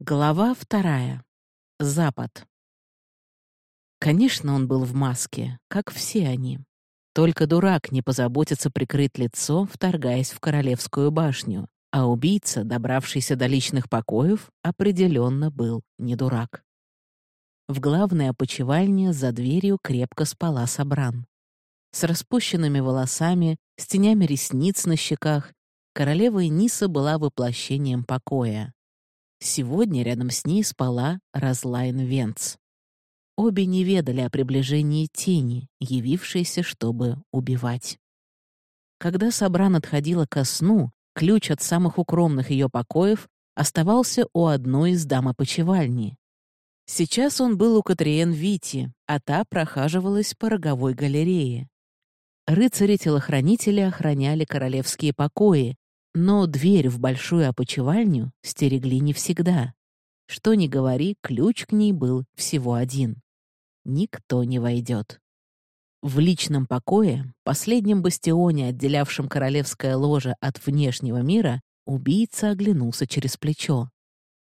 Глава вторая. Запад. Конечно, он был в маске, как все они. Только дурак не позаботится прикрыть лицо, вторгаясь в королевскую башню, а убийца, добравшийся до личных покоев, определенно был не дурак. В главной опочивальне за дверью крепко спала Сабран. С распущенными волосами, с тенями ресниц на щеках, королева Эниса была воплощением покоя. Сегодня рядом с ней спала Разлайн Венц. Обе не ведали о приближении тени, явившейся, чтобы убивать. Когда Сабран отходила ко сну, ключ от самых укромных ее покоев оставался у одной из дам опочивальни. Сейчас он был у Катриен Вити, а та прохаживалась по роговой галерее. Рыцари-телохранители охраняли королевские покои, но дверь в большую опочивальню стерегли не всегда. Что ни говори, ключ к ней был всего один. Никто не войдет. В личном покое, последнем бастионе, отделявшем королевское ложе от внешнего мира, убийца оглянулся через плечо.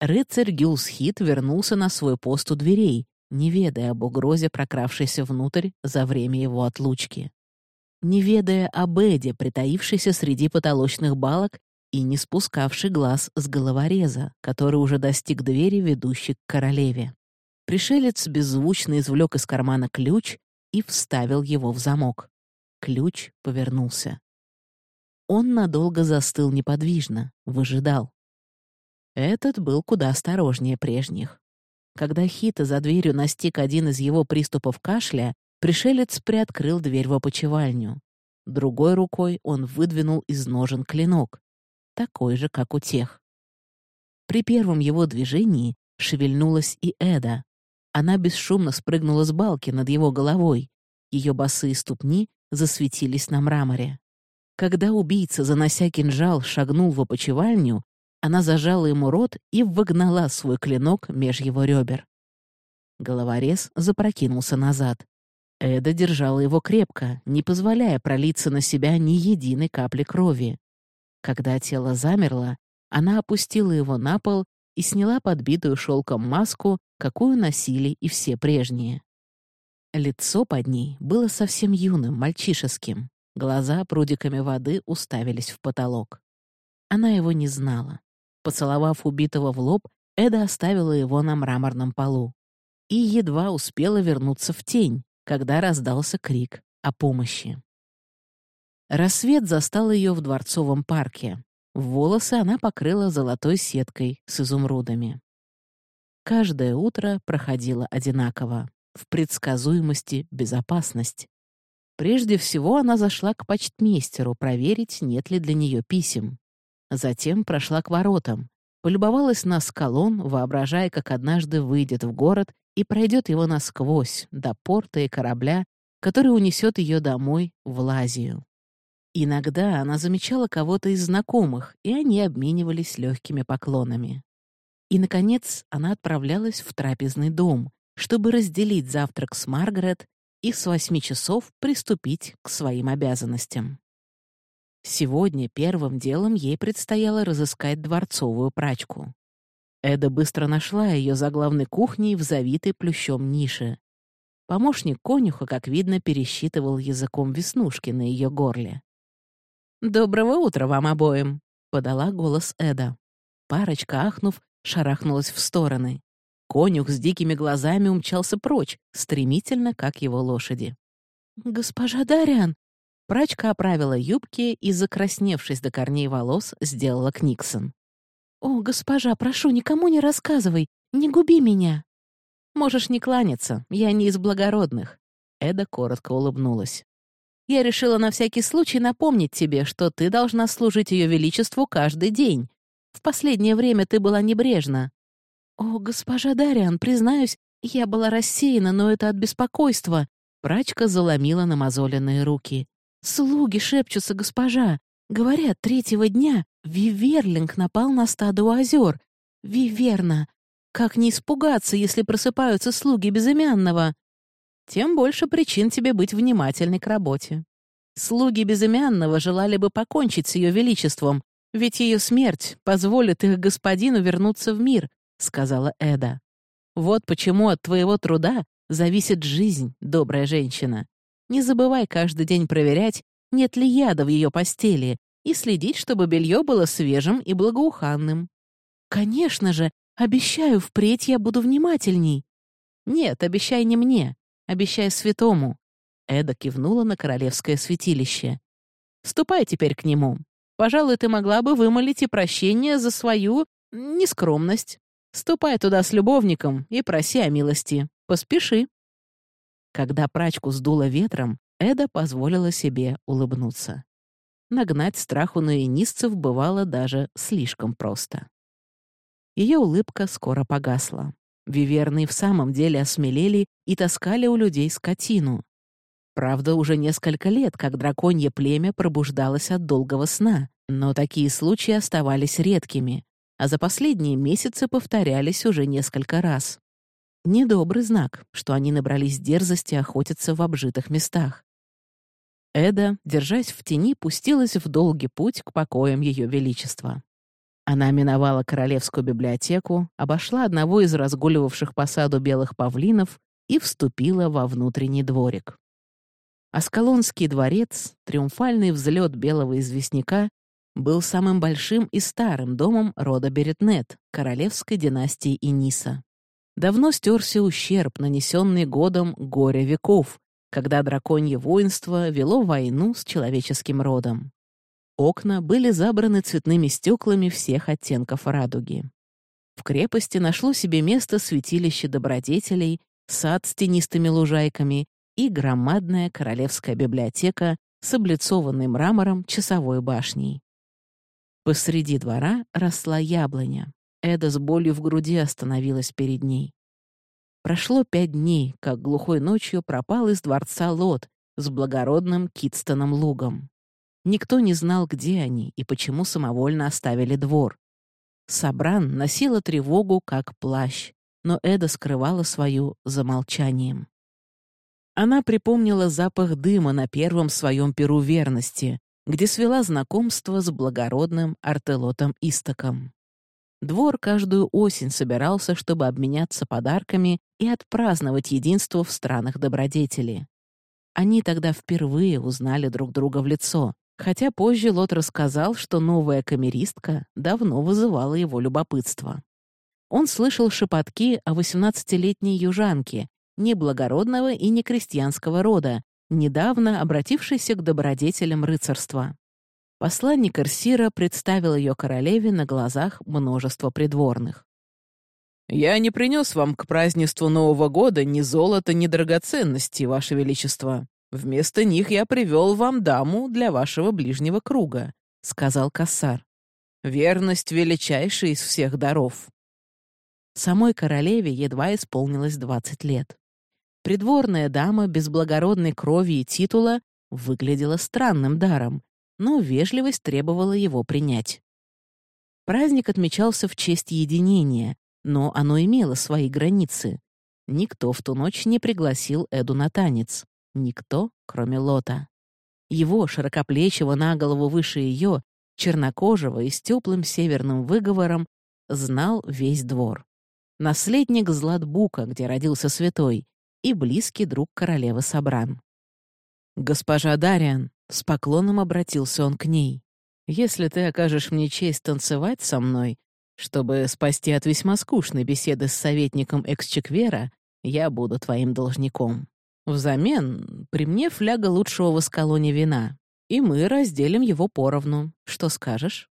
Рыцарь Гюлсхит вернулся на свой пост у дверей, не ведая об угрозе, прокравшейся внутрь за время его отлучки не ведая об Эде, притаившейся среди потолочных балок и не спускавший глаз с головореза, который уже достиг двери, ведущей к королеве. Пришелец беззвучно извлек из кармана ключ и вставил его в замок. Ключ повернулся. Он надолго застыл неподвижно, выжидал. Этот был куда осторожнее прежних. Когда Хита за дверью настиг один из его приступов кашля, Пришелец приоткрыл дверь в опочивальню. Другой рукой он выдвинул из ножен клинок, такой же, как у тех. При первом его движении шевельнулась и Эда. Она бесшумно спрыгнула с балки над его головой. Ее босые ступни засветились на мраморе. Когда убийца, занося кинжал, шагнул в опочивальню, она зажала ему рот и вогнала свой клинок меж его ребер. Головорез запрокинулся назад. Эда держала его крепко, не позволяя пролиться на себя ни единой капли крови. Когда тело замерло, она опустила его на пол и сняла подбитую шелком маску, какую носили и все прежние. Лицо под ней было совсем юным, мальчишеским. Глаза прудиками воды уставились в потолок. Она его не знала. Поцеловав убитого в лоб, Эда оставила его на мраморном полу. И едва успела вернуться в тень, когда раздался крик о помощи. Рассвет застал ее в Дворцовом парке. Волосы она покрыла золотой сеткой с изумрудами. Каждое утро проходило одинаково, в предсказуемости безопасность. Прежде всего она зашла к почтмейстеру проверить, нет ли для нее писем. Затем прошла к воротам, полюбовалась на скалон, воображая, как однажды выйдет в город и пройдет его насквозь, до порта и корабля, который унесет ее домой, в Лазию. Иногда она замечала кого-то из знакомых, и они обменивались легкими поклонами. И, наконец, она отправлялась в трапезный дом, чтобы разделить завтрак с Маргарет и с восьми часов приступить к своим обязанностям. Сегодня первым делом ей предстояло разыскать дворцовую прачку. Эда быстро нашла ее за главной кухней в завитой плющом нише. Помощник конюха, как видно, пересчитывал языком веснушки на ее горле. «Доброго утра вам обоим!» — подала голос Эда. Парочка, ахнув, шарахнулась в стороны. Конюх с дикими глазами умчался прочь, стремительно, как его лошади. «Госпожа Дарян!» Прачка оправила юбки и, закрасневшись до корней волос, сделала Книксон. «О, госпожа, прошу, никому не рассказывай, не губи меня!» «Можешь не кланяться, я не из благородных», — Эда коротко улыбнулась. «Я решила на всякий случай напомнить тебе, что ты должна служить Ее Величеству каждый день. В последнее время ты была небрежна». «О, госпожа Дариан, признаюсь, я была рассеяна, но это от беспокойства». Прачка заломила намазоленные руки. «Слуги шепчутся, госпожа. Говорят, третьего дня Виверлинг напал на стадо у озер. Виверна. Как не испугаться, если просыпаются слуги безымянного? Тем больше причин тебе быть внимательной к работе. Слуги безымянного желали бы покончить с ее величеством, ведь ее смерть позволит их господину вернуться в мир, — сказала Эда. «Вот почему от твоего труда зависит жизнь, добрая женщина. Не забывай каждый день проверять, нет ли яда в ее постели, и следить, чтобы белье было свежим и благоуханным. «Конечно же, обещаю, впредь я буду внимательней». «Нет, обещай не мне, обещай святому». Эда кивнула на королевское святилище. «Ступай теперь к нему. Пожалуй, ты могла бы вымолить и прощение за свою нескромность. Ступай туда с любовником и проси о милости. Поспеши». Когда прачку сдуло ветром, Эда позволила себе улыбнуться. Нагнать страх у наинисцев бывало даже слишком просто. Ее улыбка скоро погасла. Виверны в самом деле осмелели и таскали у людей скотину. Правда, уже несколько лет, как драконье племя пробуждалось от долгого сна, но такие случаи оставались редкими, а за последние месяцы повторялись уже несколько раз. Недобрый знак, что они набрались дерзости охотиться в обжитых местах. Эда, держась в тени, пустилась в долгий путь к покоям Ее Величества. Она миновала Королевскую библиотеку, обошла одного из разгуливавших по саду белых павлинов и вступила во внутренний дворик. Аскалонский дворец, триумфальный взлет белого известняка, был самым большим и старым домом рода Беретнет, королевской династии Иниса. Давно стерся ущерб, нанесенный годом горя веков, когда драконье воинство вело войну с человеческим родом. Окна были забраны цветными стеклами всех оттенков радуги. В крепости нашло себе место святилище добродетелей, сад с тенистыми лужайками и громадная королевская библиотека с облицованной мрамором часовой башней. Посреди двора росла яблоня. Эда с болью в груди остановилась перед ней. Прошло пять дней, как глухой ночью пропал из дворца Лот с благородным Китстоном лугом. Никто не знал, где они и почему самовольно оставили двор. Сабран носила тревогу, как плащ, но Эда скрывала свою за молчанием. Она припомнила запах дыма на первом своем перу верности, где свела знакомство с благородным Артелотом Истоком. Двор каждую осень собирался, чтобы обменяться подарками и отпраздновать единство в странах добродетели. Они тогда впервые узнали друг друга в лицо, Хотя позже Лот рассказал, что новая камеристка давно вызывала его любопытство. Он слышал шепотки о 18-летней южанке, не благородного и не крестьянского рода, недавно обратившейся к добродетелям рыцарства. Посланник Эрсира представил ее королеве на глазах множества придворных. «Я не принес вам к празднеству Нового года ни золота, ни драгоценностей, Ваше Величество. «Вместо них я привел вам даму для вашего ближнего круга», — сказал Кассар. «Верность величайшая из всех даров». Самой королеве едва исполнилось двадцать лет. Придворная дама без благородной крови и титула выглядела странным даром, но вежливость требовала его принять. Праздник отмечался в честь единения, но оно имело свои границы. Никто в ту ночь не пригласил Эду на танец. Никто, кроме Лота. Его, широкоплечего на голову выше ее, чернокожего и с теплым северным выговором, знал весь двор. Наследник Златбука, где родился святой, и близкий друг королевы Сабран. «Госпожа Дариан», — с поклоном обратился он к ней, «если ты окажешь мне честь танцевать со мной, чтобы спасти от весьма скучной беседы с советником Эксчеквера, я буду твоим должником». Взамен при мне фляга лучшего в Аскалоне вина, и мы разделим его поровну. Что скажешь?»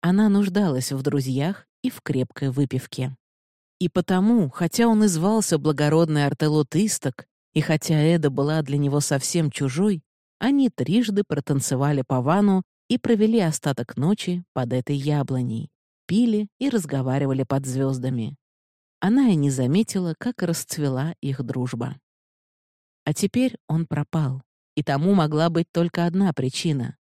Она нуждалась в друзьях и в крепкой выпивке. И потому, хотя он и звался благородный Артелот Исток, и хотя Эда была для него совсем чужой, они трижды протанцевали по вану и провели остаток ночи под этой яблоней, пили и разговаривали под звездами. Она и не заметила, как расцвела их дружба. А теперь он пропал. И тому могла быть только одна причина.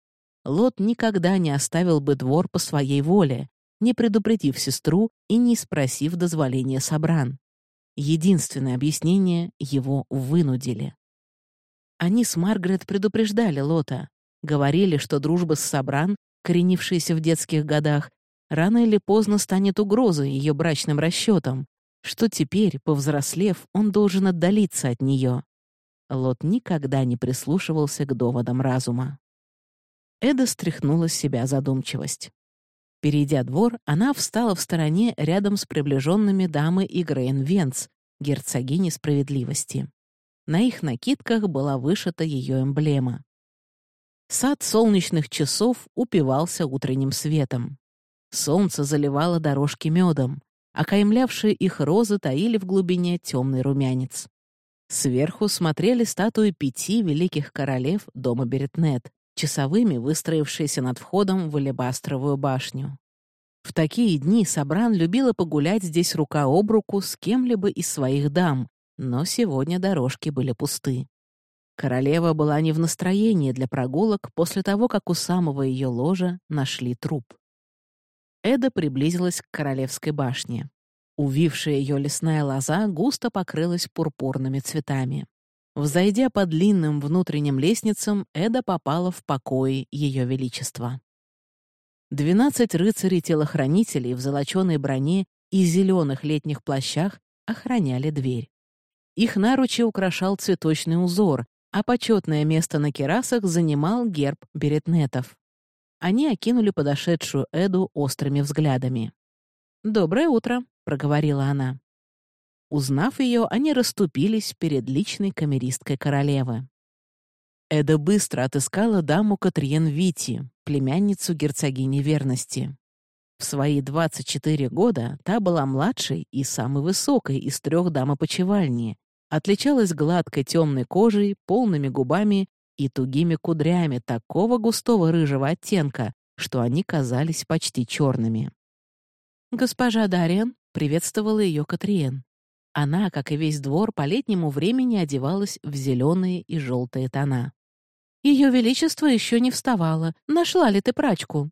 Лот никогда не оставил бы двор по своей воле, не предупредив сестру и не спросив дозволения Собран. Единственное объяснение — его вынудили. Они с Маргарет предупреждали Лота, говорили, что дружба с Собран, коренившаяся в детских годах, рано или поздно станет угрозой ее брачным расчетам, что теперь, повзрослев, он должен отдалиться от нее. Лот никогда не прислушивался к доводам разума. Эда стряхнула с себя задумчивость. Перейдя двор, она встала в стороне рядом с приближенными дамы и Грейн Венц, герцогини справедливости. На их накидках была вышита ее эмблема. Сад солнечных часов упивался утренним светом. Солнце заливало дорожки медом, окаймлявшие их розы таили в глубине темный румянец. Сверху смотрели статуи пяти великих королев дома Беретнет, часовыми выстроившиеся над входом в алебастровую башню. В такие дни Сабран любила погулять здесь рука об руку с кем-либо из своих дам, но сегодня дорожки были пусты. Королева была не в настроении для прогулок после того, как у самого ее ложа нашли труп. Эда приблизилась к королевской башне. Увившая ее лесная лоза густо покрылась пурпурными цветами. Взойдя по длинным внутренним лестницам, Эда попала в покои Ее Величества. Двенадцать рыцарей-телохранителей в золоченой броне и зеленых летних плащах охраняли дверь. Их наручи украшал цветочный узор, а почетное место на керасах занимал герб беретнетов. Они окинули подошедшую Эду острыми взглядами. «Доброе утро», — проговорила она. Узнав ее, они расступились перед личной камеристкой королевы. Эда быстро отыскала даму Катриен Вити, племянницу герцогини верности. В свои 24 года та была младшей и самой высокой из трех дам опочивальни, отличалась гладкой темной кожей, полными губами и тугими кудрями такого густого рыжего оттенка, что они казались почти черными. «Госпожа Дариан», — приветствовала ее Катриен. Она, как и весь двор, по летнему времени одевалась в зеленые и желтые тона. Ее Величество еще не вставало. Нашла ли ты прачку?»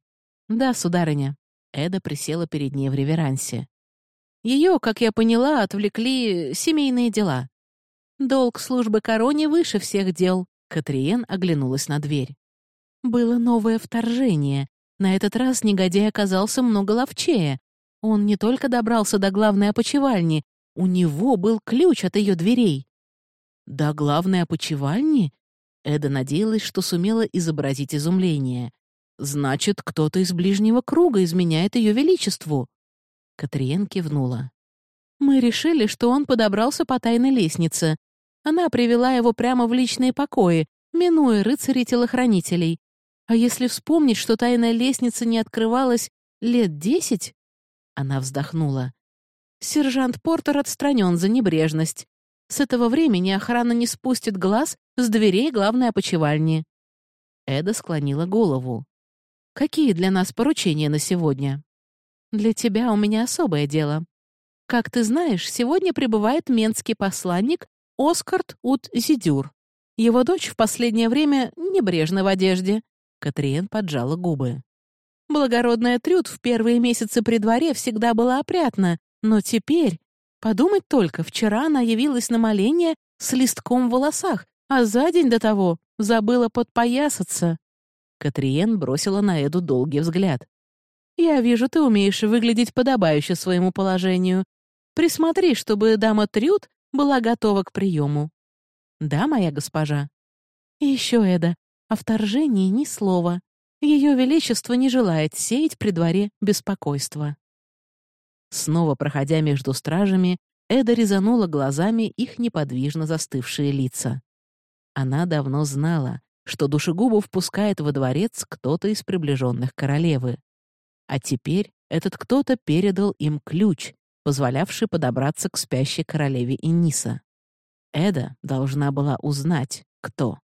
«Да, сударыня». Эда присела перед ней в реверансе. Ее, как я поняла, отвлекли семейные дела. Долг службы короне выше всех дел. Катриен оглянулась на дверь. Было новое вторжение. На этот раз негодяй оказался много ловчее. Он не только добрался до главной опочивальни, у него был ключ от ее дверей. До главной опочивальни? Эда надеялась, что сумела изобразить изумление. Значит, кто-то из ближнего круга изменяет ее величеству. Катриен кивнула. Мы решили, что он подобрался по тайной лестнице. Она привела его прямо в личные покои, минуя рыцарей-телохранителей. А если вспомнить, что тайная лестница не открывалась лет десять? Она вздохнула. Сержант Портер отстранен за небрежность. С этого времени охрана не спустит глаз с дверей главной опочивальни. Эда склонила голову. «Какие для нас поручения на сегодня?» «Для тебя у меня особое дело. Как ты знаешь, сегодня прибывает менский посланник Оскарт Ут Зидюр. Его дочь в последнее время небрежна в одежде». Катриен поджала губы. Благородная Трюд в первые месяцы при дворе всегда была опрятна, но теперь, подумать только, вчера она явилась на моление с листком в волосах, а за день до того забыла подпоясаться. Катриен бросила на Эду долгий взгляд. «Я вижу, ты умеешь выглядеть подобающе своему положению. Присмотри, чтобы дама Трюд была готова к приему». «Да, моя госпожа». «И еще, Эда, о вторжении ни слова. Ее Величество не желает сеять при дворе беспокойство». Снова проходя между стражами, Эда резанула глазами их неподвижно застывшие лица. Она давно знала, что душегубов впускает во дворец кто-то из приближенных королевы. А теперь этот кто-то передал им ключ, позволявший подобраться к спящей королеве Иниса. Эда должна была узнать, кто.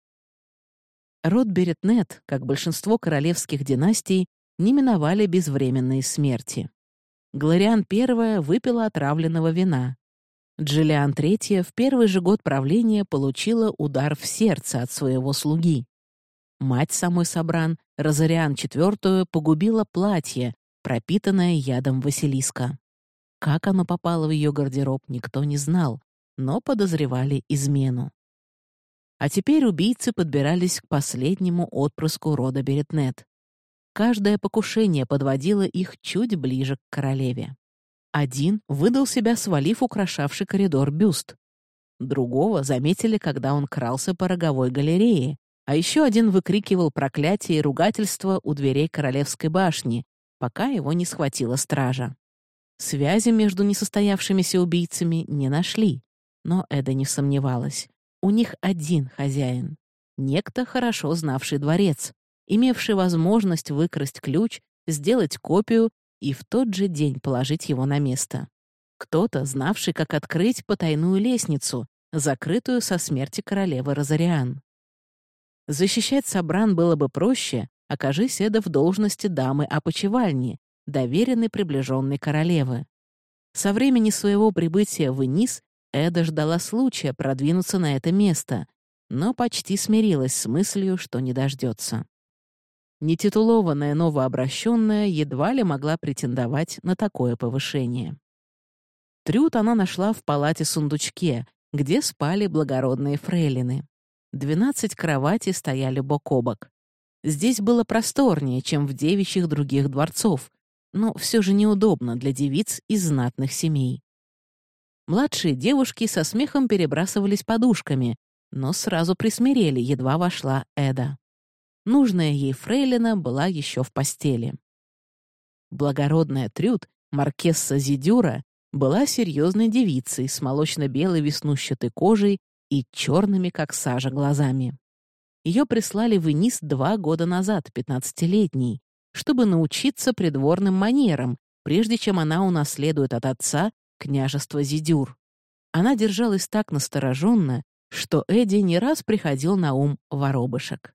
Род Беретнет, как большинство королевских династий, не миновали безвременные смерти. Глориан I выпила отравленного вина. Джилиан III в первый же год правления получила удар в сердце от своего слуги. Мать самой Собран, Розариан IV, погубила платье, пропитанное ядом Василиска. Как оно попало в ее гардероб, никто не знал, но подозревали измену. А теперь убийцы подбирались к последнему отпрыску рода Беретнет. Каждое покушение подводило их чуть ближе к королеве. Один выдал себя, свалив украшавший коридор бюст. Другого заметили, когда он крался по роговой галерее, а еще один выкрикивал проклятие и ругательство у дверей королевской башни, пока его не схватила стража. Связи между несостоявшимися убийцами не нашли, но Эда не сомневалась. У них один хозяин. Некто, хорошо знавший дворец, имевший возможность выкрасть ключ, сделать копию и в тот же день положить его на место. Кто-то, знавший, как открыть потайную лестницу, закрытую со смерти королевы Розариан. Защищать Сабран было бы проще, окажись Эда в должности дамы опочивальни, доверенной приближенной королевы. Со времени своего прибытия в Инис Эда ждала случая продвинуться на это место, но почти смирилась с мыслью, что не дождется. Нетитулованная новообращенная едва ли могла претендовать на такое повышение. Трюд она нашла в палате-сундучке, где спали благородные фрейлины. Двенадцать кроватей стояли бок о бок. Здесь было просторнее, чем в девичьих других дворцов, но все же неудобно для девиц из знатных семей. Младшие девушки со смехом перебрасывались подушками, но сразу присмирели, едва вошла Эда. Нужная ей фрейлина была еще в постели. Благородная Трюд, маркесса Зидюра, была серьезной девицей с молочно-белой веснущатой кожей и черными, как сажа, глазами. Ее прислали в Инис два года назад, пятнадцатилетней, чтобы научиться придворным манерам, прежде чем она унаследует от отца княжество Зидюр. Она держалась так настороженно, что Эдди не раз приходил на ум воробышек.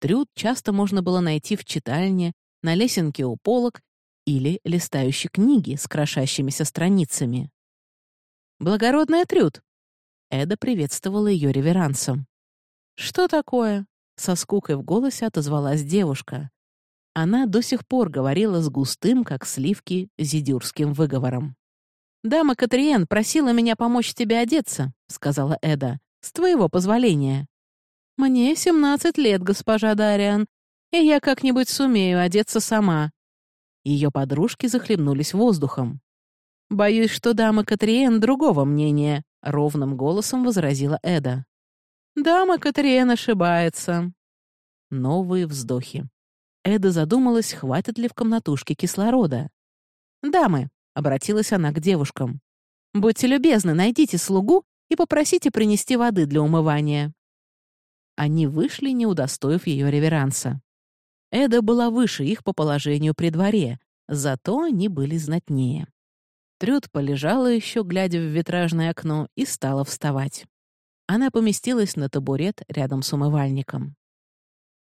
Трюд часто можно было найти в читальне, на лесенке у полок или листающей книги с крошащимися страницами. «Благородная Трюд!» Эда приветствовала ее реверансом. «Что такое?» — со скукой в голосе отозвалась девушка. Она до сих пор говорила с густым, как сливки, зидюрским выговором. «Дама Катриен просила меня помочь тебе одеться», — сказала Эда, — «с твоего позволения». «Мне семнадцать лет, госпожа Дариан, и я как-нибудь сумею одеться сама». Ее подружки захлебнулись воздухом. «Боюсь, что дама Катриен другого мнения», — ровным голосом возразила Эда. Дама Катриен ошибается. Новые вздохи. Эда задумалась, хватит ли в комнатушке кислорода. «Дамы», — обратилась она к девушкам, — «будьте любезны, найдите слугу и попросите принести воды для умывания». Они вышли, не удостоив ее реверанса. Эда была выше их по положению при дворе, зато они были знатнее. Трюд полежала еще, глядя в витражное окно, и стала вставать. Она поместилась на табурет рядом с умывальником.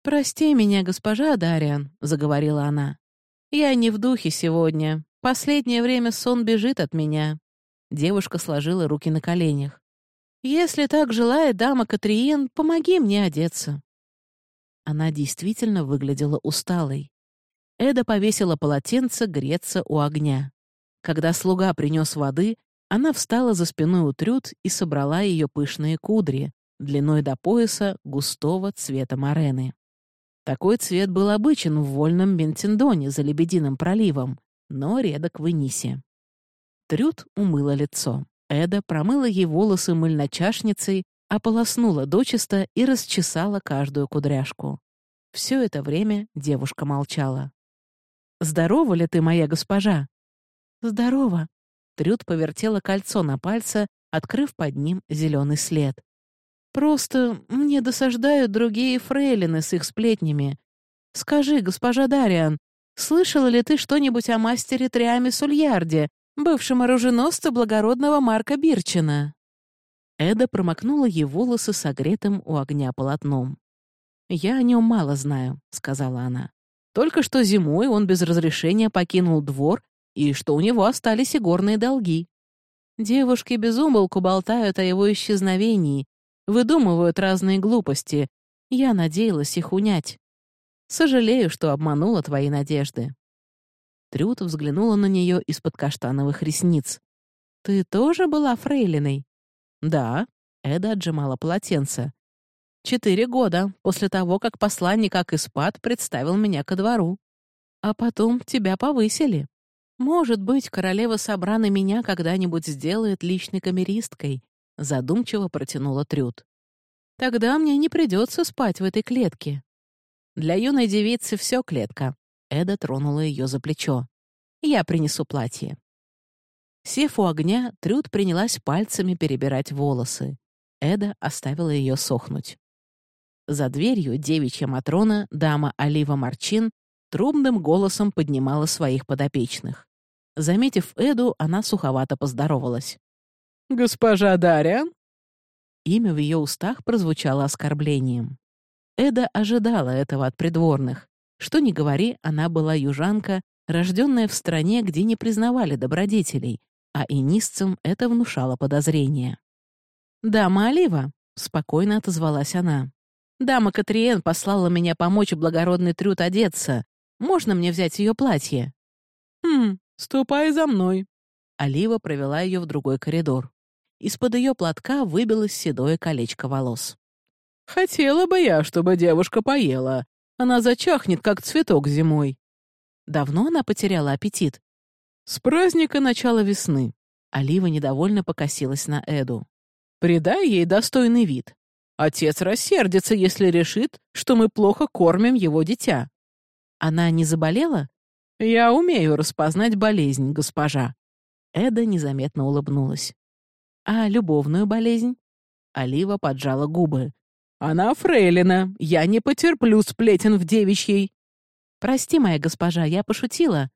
«Прости меня, госпожа Дариан», — заговорила она. «Я не в духе сегодня. Последнее время сон бежит от меня». Девушка сложила руки на коленях. «Если так желает дама Катриен, помоги мне одеться». Она действительно выглядела усталой. Эда повесила полотенце греться у огня. Когда слуга принес воды, она встала за спиной у Трюд и собрала ее пышные кудри, длиной до пояса густого цвета морены. Такой цвет был обычен в вольном Бентендоне за Лебединым проливом, но редок в Энисе. Трюд умыла лицо. Эда промыла ей волосы мыльночашницей, ополоснула дочисто и расчесала каждую кудряшку. Все это время девушка молчала. «Здорова ли ты, моя госпожа?» «Здорова», Трюд повертела кольцо на пальце, открыв под ним зеленый след. «Просто мне досаждают другие фрейлины с их сплетнями. Скажи, госпожа Дариан, слышала ли ты что-нибудь о мастере Триаме Сульярде, бывшем оруженосце благородного Марка Бирчина?» Эда промокнула ей волосы согретым у огня полотном. «Я о нем мало знаю», — сказала она. «Только что зимой он без разрешения покинул двор и что у него остались и горные долги. Девушки без умолку болтают о его исчезновении, выдумывают разные глупости. Я надеялась их унять. Сожалею, что обманула твои надежды». Трют взглянула на нее из-под каштановых ресниц. «Ты тоже была фрейлиной?» «Да», — Эда отжимала полотенце. «Четыре года после того, как посланник Акиспад представил меня ко двору. а потом тебя повысили. Может быть, королева Собрана меня когда-нибудь сделает личной камеристкой, задумчиво протянула Трюд. Тогда мне не придется спать в этой клетке. Для юной девицы все клетка. Эда тронула ее за плечо. Я принесу платье. Сев у огня, Трюд принялась пальцами перебирать волосы. Эда оставила ее сохнуть. За дверью девичья Матрона, дама Олива Марчин, трубным голосом поднимала своих подопечных. Заметив Эду, она суховато поздоровалась. «Госпожа Дарья?» Имя в ее устах прозвучало оскорблением. Эда ожидала этого от придворных. Что ни говори, она была южанка, рожденная в стране, где не признавали добродетелей, а инисцам это внушало подозрение. «Дама Олива», — спокойно отозвалась она. «Дама Катриен послала меня помочь благородный Трюд одеться. Можно мне взять ее платье?» «Хм, ступай за мной». Олива провела ее в другой коридор. Из-под ее платка выбилось седое колечко волос. «Хотела бы я, чтобы девушка поела. Она зачахнет, как цветок зимой». Давно она потеряла аппетит? С праздника начала весны. Олива недовольно покосилась на Эду. Придай ей достойный вид. Отец рассердится, если решит, что мы плохо кормим его дитя. Она не заболела? Я умею распознать болезнь, госпожа. Эда незаметно улыбнулась. А любовную болезнь? Олива поджала губы. Она фрейлина. Я не потерплю сплетен в девичьей. Прости, моя госпожа, я пошутила.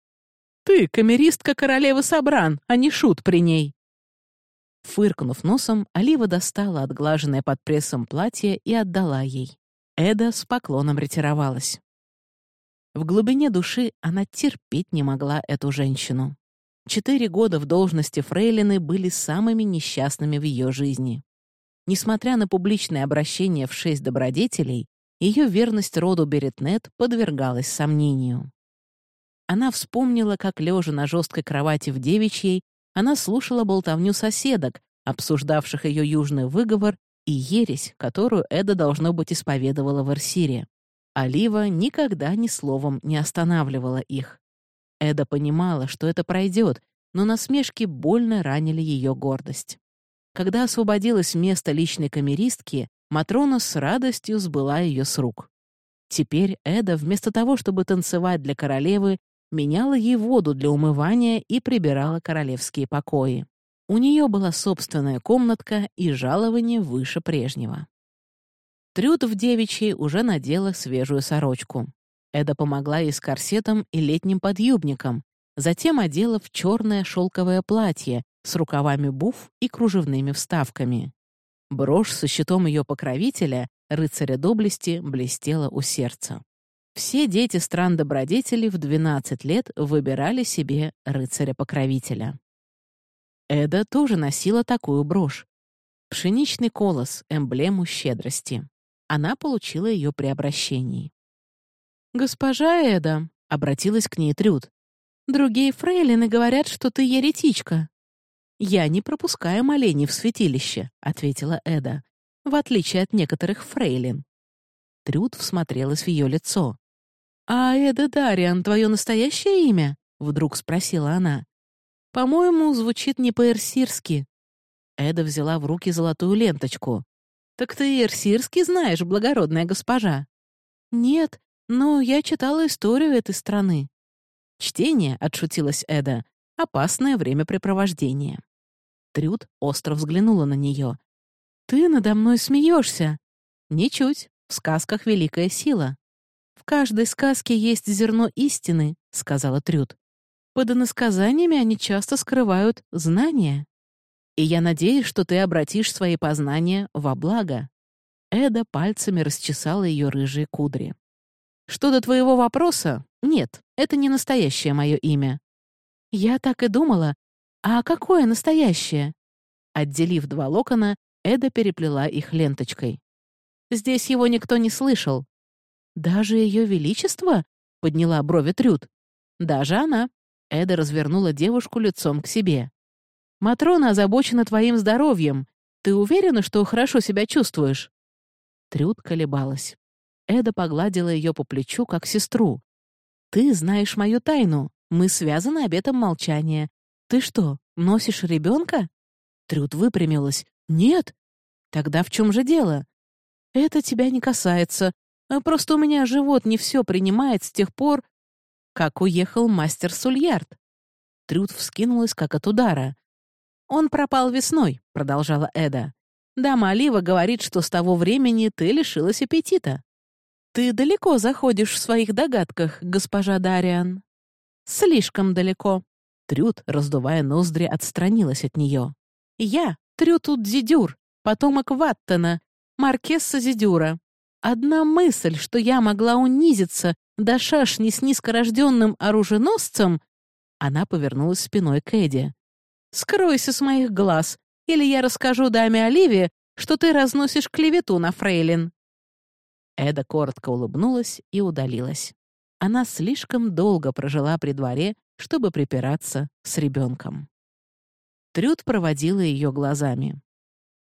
Ты камеристка королевы Собран, а не шут при ней. Фыркнув носом, Олива достала отглаженное под прессом платье и отдала ей. Эда с поклоном ретировалась. В глубине души она терпеть не могла эту женщину. Четыре года в должности фрейлины были самыми несчастными в ее жизни. Несмотря на публичное обращение в шесть добродетелей, ее верность роду Беретнет подвергалась сомнению. Она вспомнила, как, лежа на жесткой кровати в девичьей, она слушала болтовню соседок, обсуждавших ее южный выговор и ересь, которую Эда, должно быть, исповедовала в Эрсире. Олива никогда ни словом не останавливала их. Эда понимала, что это пройдет, но насмешки больно ранили ее гордость. Когда освободилось место личной камеристки, Матрона с радостью сбыла ее с рук. Теперь Эда, вместо того, чтобы танцевать для королевы, меняла ей воду для умывания и прибирала королевские покои. У нее была собственная комнатка и жалование выше прежнего. Трюд в девичьей уже надела свежую сорочку. Эда помогла ей с корсетом и летним подъюбником, затем одела в черное шелковое платье с рукавами буф и кружевными вставками. Брошь со щитом ее покровителя, рыцаря доблести, блестела у сердца. Все дети стран-добродетелей в 12 лет выбирали себе рыцаря-покровителя. Эда тоже носила такую брошь. Пшеничный колос — эмблему щедрости. Она получила ее при обращении. «Госпожа Эда», — обратилась к ней Трюд, «другие фрейлины говорят, что ты еретичка». «Я не пропускаю молений в святилище», — ответила Эда, «в отличие от некоторых фрейлин». Трюд всмотрелась в ее лицо. «А Эда Дариан твое настоящее имя?» — вдруг спросила она. По-моему, звучит не по-эрсирски. Эда взяла в руки золотую ленточку. «Так ты эрсирский знаешь, благородная госпожа?» «Нет, но я читала историю этой страны». «Чтение», — отшутилась Эда, — «опасное времяпрепровождение». Трюд остро взглянула на нее. «Ты надо мной смеешься?» «Ничуть. В сказках великая сила». «В каждой сказке есть зерно истины», — сказала Трюд. Под иносказаниями они часто скрывают знания. И я надеюсь, что ты обратишь свои познания во благо». Эда пальцами расчесала ее рыжие кудри. «Что до твоего вопроса? Нет, это не настоящее мое имя». «Я так и думала. А какое настоящее?» Отделив два локона, Эда переплела их ленточкой. «Здесь его никто не слышал». «Даже ее величество?» — подняла брови Трюд. «Даже она», Эда развернула девушку лицом к себе. «Матрона озабочена твоим здоровьем. Ты уверена, что хорошо себя чувствуешь?» Трюд колебалась. Эда погладила ее по плечу, как сестру. Ты знаешь мою тайну. Мы связаны обетом молчания. Ты что, носишь ребенка? Трюд выпрямилась. Нет. Тогда в чем же дело? Это тебя не касается. А просто у меня живот не все принимает с тех пор, как уехал мастер Сульярд. Трюд вскинулась, как от удара. «Он пропал весной», — продолжала Эда. «Дама Олива говорит, что с того времени ты лишилась аппетита». «Ты далеко заходишь в своих догадках, госпожа Дариан». «Слишком далеко». Трюд, раздувая ноздри, отстранилась от нее. «Я, Трюд Удзидюр, потомок Ваттона, маркесса Зидюра. Одна мысль, что я могла унизиться до шашни с низкорожденным оруженосцем...» Она повернулась спиной к Эдди. «Скройся с моих глаз, или я расскажу даме Оливии, что ты разносишь клевету на фрейлин». Эда коротко улыбнулась и удалилась. Она слишком долго прожила при дворе, чтобы припираться с ребенком. Трюд проводила ее глазами.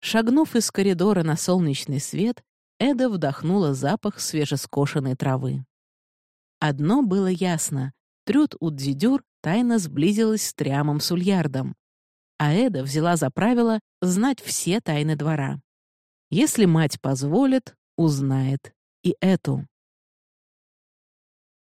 Шагнув из коридора на солнечный свет, Эда вдохнула запах свежескошенной травы. Одно было ясно — Трюд Удзидюр тайно сблизилась с Трямом Сульярдом, а Эда взяла за правило знать все тайны двора. Если мать позволит, узнает и эту.